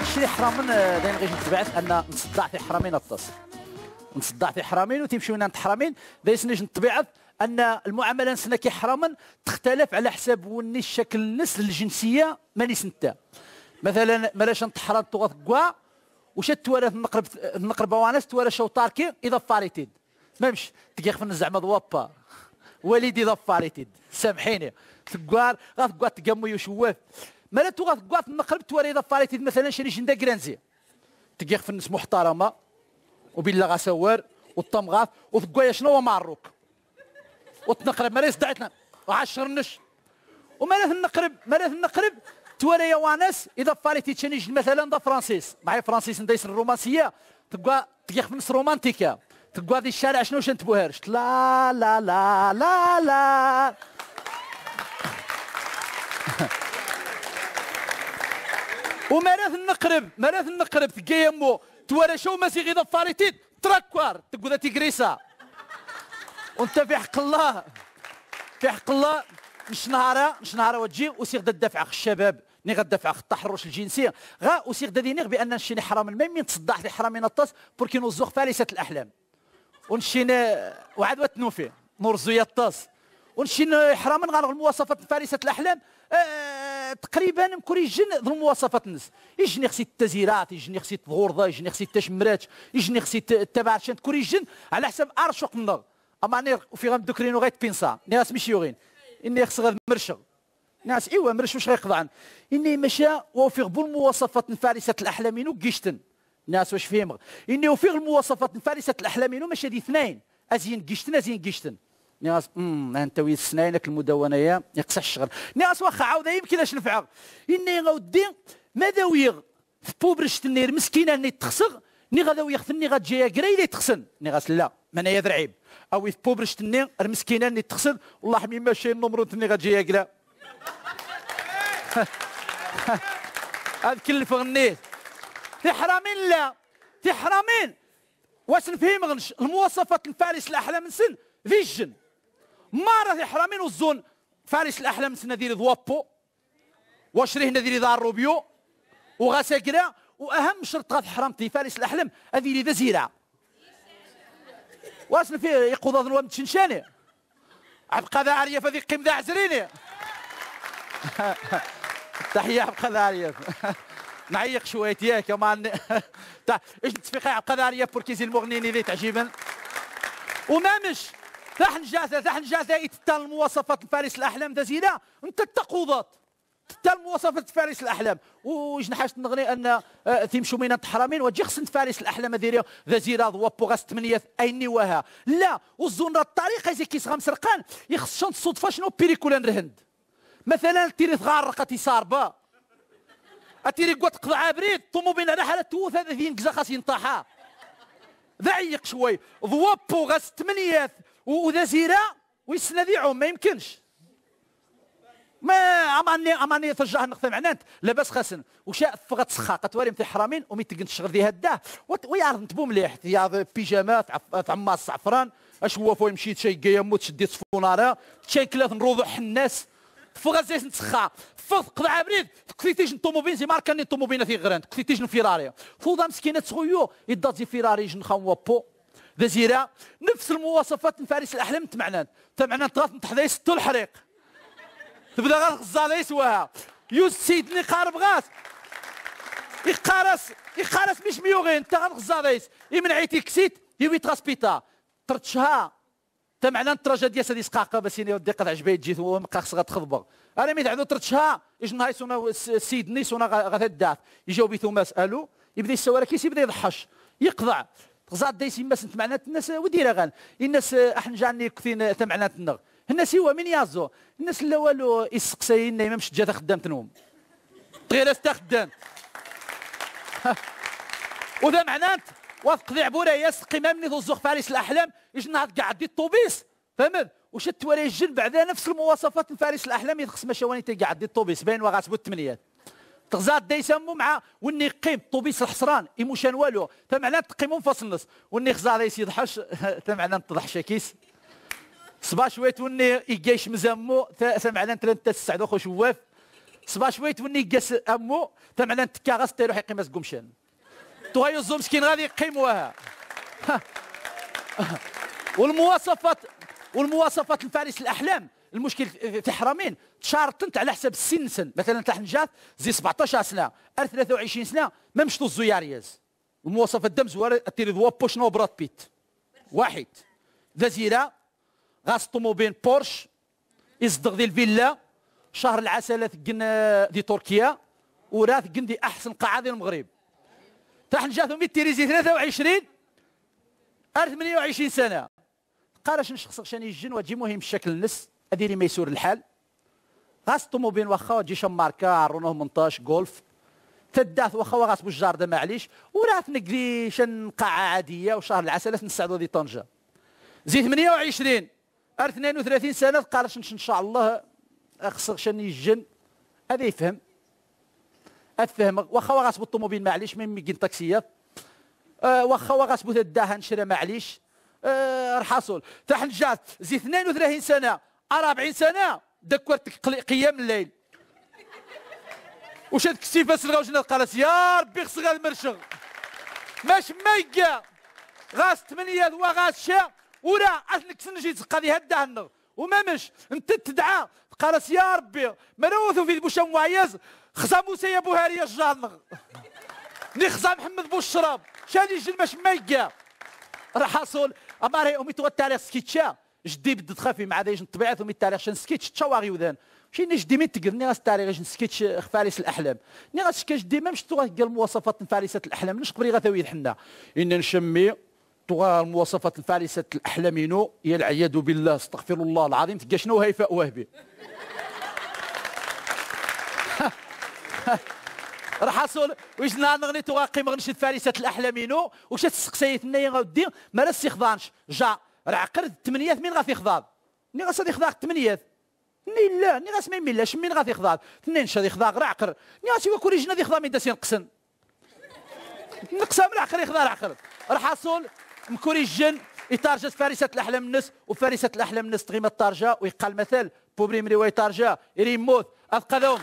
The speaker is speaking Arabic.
الشيء اللي حرام داين غير نتبعث أن نصدع في حرامين الطاس. نصدع في حرامين وتمشيو لنا حرامين. دايس نجي نطبيعت أن المعاملة نسنا كي حراما تختلف على حساب وني الشكل النسل الجنسية ماني سنتا مثلا ملاش نتحرى طوغ كوا وش توالف نقرب نقرب وانس توالف شو طاركي إذا فاريتيد. مامش تقيخ زعما ضوابا والدي ضفاريتيد سامحيني. تقوار غاث تقمو يشوف مالا تو غاث قوات نقرب توالي ضفاريتيد مثلا شري جندا كرانزي. تقيخ فنس محترمة وبالله غاسوار والطمغاث وثقويا شنو معروك؟ وتنقرب ماليس دعيتنا. وعشر نش. ومالث النقرب مالث النقرب توالي يا وانس إذا فاريتي تشانيج مثلا دا فرانسيس. معايا فرانسيس ندايس الرومانسية. تبقى تقيخ في نص رومانتيكا تبقى هذه الشارع شنو شنت بوهرش لا لا لا لا لا. ومالاث النقرب مالاث النقرب تلقى يمو توالي شو ماسي غير فاريتيد تراكوار تقول تيغريسا. وانت في حق الله في حق الله. مش نهارا مش نهارا وتجي وسيغ الدفع الشباب. ني غدافع التحرش الجنسي غا وسيغ دينيغ بأن نشيني حرام المهم من تصدع في حرام الطاس بوركي نوزوغ فارسه الأحلام. ونشيني وعاد وتنوفي نورزو الطاس. ونشين حرام غير المواصفات فارسه الأحلام. آه تقريبا مكون يجن ذو المواصفات الناس يجني خصي التزيرات يجني خصي الغرضه يجني خصي التشمرات يجني خصي التبارشان تكون يجن على حسب أرشق النغ أما نير وفي غام دوكرينو غايت بينسا ناس مش يوغين. إني خص غير مرشغ. ناس إيوا مرش واش غيقضعن. إني مشى وفي بو المواصفات فارسه الأحلام وكيشتن ناس واش فيهم إني وفي المواصفات فارسه الأحلام ماشي هذه اثنين. أزين كيشتن أزين كيشتن ناس امم انت وي سناينك المدونه يا يقصح الشغل. ناس واخا عاود يمكن اش نفعها إني غودي ماذا ويغ؟ في بوبرشت النير مسكينة ني تخسغ ني غادا ويغثني غاد جاية قريله تخسن. ني غاس لا من هي ذرعيب. أو بوبرشت النير المسكينه ني تخسن والله حمي ماشي النمر ني قلا هذا كل فغنيت في حرامين لا. في حرامين. واش نفهم المواصفات الفارس الاحلام سن فيجن. ما في حرامين والزون فارس الأحلام سن نذير ضوابو واشريه نذير دار روبيو وغاساكرا وأهم شرط غاث حرامتي فارس الأحلام هذه اللي ذا زيرع واسن فيه يقوض ظن وامت شنشاني عبقى ذا عرية فذي قيم ذا عزريني. تحية عبقى ذا عرية نعيق شوية ياك كمان إيش نتفقي عبقى ذا عرية بوركيزي المغنيني ذي تعجيبا وما ثحن جاثة يتتال المواصفات فارس الأحلام ذا زينة؟ أنت التقوضات. تال مواصفات فارس الأحلام. وش نحاش نغني أن آه، تيمشوا من الحرمين وجي خصن فارس الأحلام ذي ذا زيرا ضوابو غاس ثمانية أيني وها لا وزون الطريقة زي كيس غام سرقان يخص شنط الصدفه شنو؟ بيريكولان رهند. مثلا تيري ثغار صاربة. أتيري قوت قضى عبريد طوموبيل على حاله توث هذا ذين كزا خاص ينطاحا. ذعيق شوي. ضوابو غاس ثمانية وذا زيرا ويسنا ذيعهم ما يمكنش ما اماني اماني ترجع نقطة معنات لاباس خاسن. وشاء فقط سخاقه تواري في حرامين ومي تقن تشغل ذي هدا. ويعرف نتبو مليح. يا بيجامات عماس الصعفران. أش هو فوي مشيت شي قيموت شديت صفونارا شي كلاث نروضح الناس. فوق زيت نتسخا فوق قضى عبريد كفيتيش الطوموبيل زي ماركا ني طوموبيل في غراند كفيتيش فيراري فوضا مسكينة تسغيو يدات زي فيراري جن بو. ذا نفس المواصفات فارس الأحلام تمعنات تمعنات تغاث نتحدى طول الحريق. تبدا غير غزاله يسواها. يوز سيدني قارب غاس يقارس يقارس مش ميوغين انت يمن عيتي كسيت يوي تغاسبيتا ترتشها تمعنا تراجيديا سادي سقاقة يني ودي قطع جبايت جيت هو مقاخص غتخضبر أنا مي تعدو ترتشها اش نهاي سونا سيدني سونا غتدات يجاو بيثو مسالو يبدأ يسوى كيس يبدأ يضحش. يقضع. غزاد دايسي ماس معنات الناس وديرا غان. الناس إحنا جاني كثين تمعنات النغ الناس هو من يازو. الناس لا والو يسقساين ما مش جات خدامتهم غير استخدام وذا معنات وثق ذي عبورة يسقي ممني ذو الزخ فارس الأحلام. يجي نهار قاعد دي الطوبيس. فهمت؟ وشت ورا الجن بعدها نفس المواصفات فارس الأحلام يدخس مشاواني تقعد دي الطوبيس. باين وغاسبو الثمانيات تغزاد دا يسمو مع وني قيم طوبيس الحصران يموشان والو. فمعناه تقيمون فصل النص. وني خزا يسيضحش فمعناه تضحش كيس صباح شوية وني يجيش مزمو سمعنا انت انت السعد أخو شواف. صبا شوية توني قاس أمو تمعنا نتكا غاس تيروح يقيم قمشان تغيو الزوم مسكين غادي يقيموها والمواصفات والمواصفات الفارس الأحلام. المشكل في حرامين. تشارطنت على حسب السن سن. مثلا تاع نجات زي 17 سنة 23 سنة ما مشتو الزيارياز المواصفات دم زوار تيري دوا بوشنو براد بيت. واحد. ذا غاس طوموبيل بورش يصدق دي الفيلا شهر العسل ثقن دي تركيا وراه ثقن دي أحسن قاعه دي المغرب تاع جاتهم تيريزي 23 28 سنة. قال شنو شخص شاني الجن وتجي مهم الشكل النس. اديري ما يسور الحال. غاس طوموبيل واخا وتجي شم ماركا عرونه 18 جولف تداث واخا غاس بوجارده معليش وراه تنقدي شن قاعه عادية وشهر العسل نسعدو دي طنجة. زي 28 32 سنة قال إن شاء الله خصك شن الجن هذا يفهم. أفهم. واخا غاس بالطوموبيل معليش ما يمكن طاكسيات أه واخا غاس بوث الداها نشرى معليش أه رحصول تاع جات زي 32 سنة. 40 سنة دكرت قيام الليل. وش هاد كسيفاس الغوجنا قالت يا ربي هذا المرشغ. ماش ميقا غاس ثمانية وغاس شا. ولا اثنك سنجي تقضي هدا النغ وما مش. أنت تدعى. قالت يا ربي. مروثو في بوشا معيز خزا موسى يا بوهاري الجانغ ني خزا محمد بوشراب شاني جن ماش ميقا راح أصول. اماري أمي تو التاريخ سكيتشا. جدي بد تخافي مع دايج الطبيعه أمي التاريخ شن سكيتش تشواغي وذان شي نيش ديما تقول ني غاس التاريخ سكيتش فارس الأحلام. ني غاس كاش ديما مش تو قال مواصفات فارسه الأحلام نش قبري غاثاوي حنا. إن نشمي تغى المواصفات الفارسه الأحلام هي العياذ بالله استغفر الله العظيم تلقى شنو هيفاء وهبي. راح أصول واش نغني تواقي مغنشد فارسه الأحلام نو واش تسقسيت لنا غادي ما لا سيخضانش جا. راه عقر الثمانيات مين غادي يخضاض ني غادي يخضاض الثمانيات ني لا ني غاس ما يملاش مين غادي يخضاض اثنين شادي يخضاض راه عقر. ني غادي يكون جنا يخضاض من داسين قسن نقسم العقر يخضاض العقر. راح اصول مكوري الجن يتارجت فارسة الأحلام الناس وفارسة الأحلام الناس تغيم التارجة ويقال مثل بوبري مريوي تارجة يريموت أثقلهم